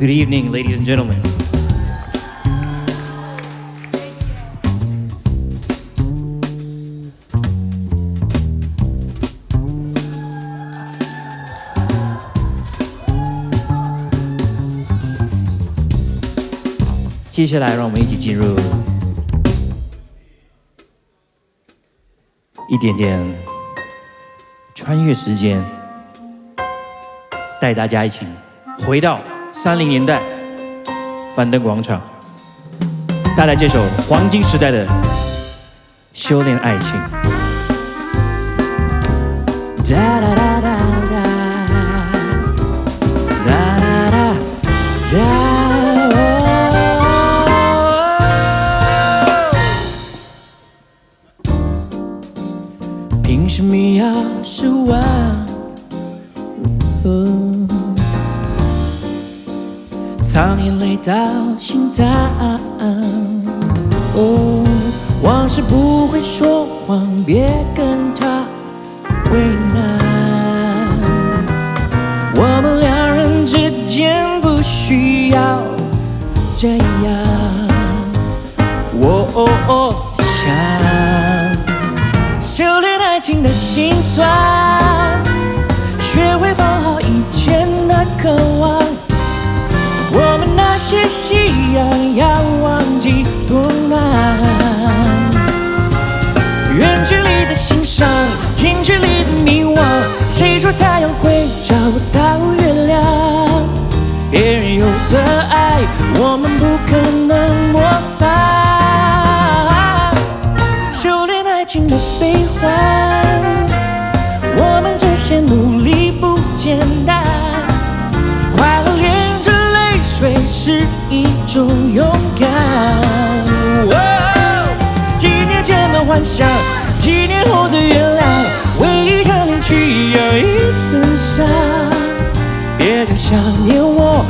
Good evening, ladies and gentlemen. 接下来，让我们一起进入一点点穿越时间，带大家一起回到三零年代樊登广场，带来这首黄金时代的《修炼爱情》。哒哒哒哒哒，哒哒哒哒。凭什么要失望？藏眼泪到心脏。哦，往事不会说谎，别跟他为难。我们两人之间不需要这样。我想修炼爱情的心酸，学会放好以前的渴望。夕阳要忘记多难，远距离的欣赏，近距离的迷惘。谁说太阳会找到月亮？别人有的爱，我们不可能模仿。修炼爱情的悲欢，我们这些努力不简单。幻想，几年后的原谅，为一张脸去养一身伤。别再想念我，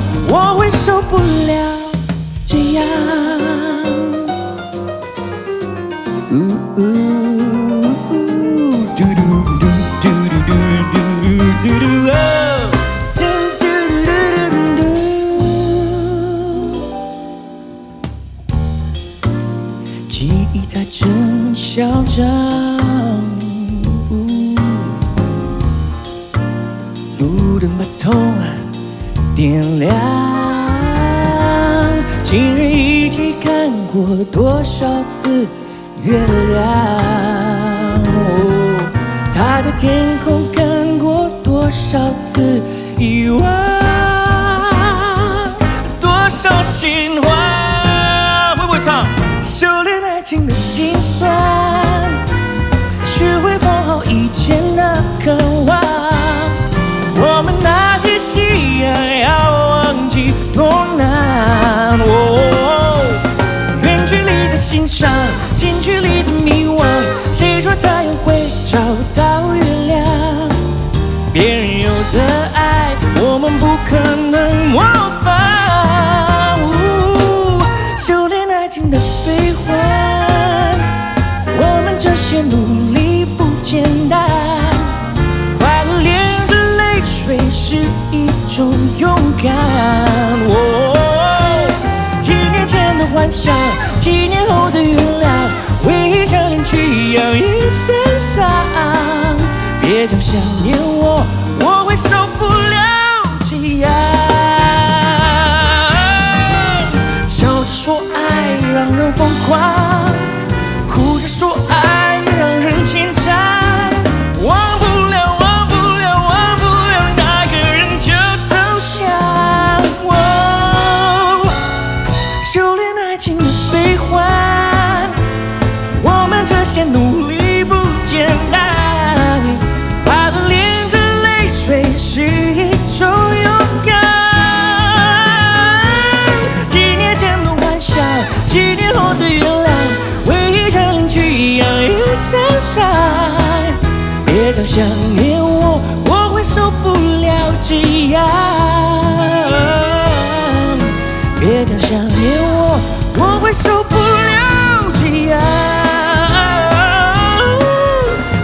嚣张。路灯把痛点亮，今日一起看过多少次月亮？哦，他在天空看过多少次遗忘？近距离的迷惘。谁说太阳会找到月亮？别人有的爱，我们不可能模仿。修炼爱情的悲欢，我们这些努力不简单。快乐连着泪水是一种勇敢。哦，几年前的幻想，几年，恋曲要一身伤。别叫想念我，我会受不了别再想念我，我会受不了这样。别再想念我，我会受不了这样。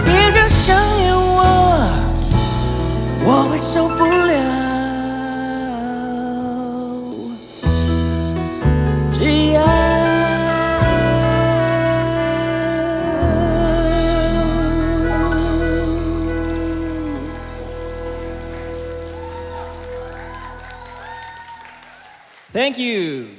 别再想念我，我会受不 Thank you。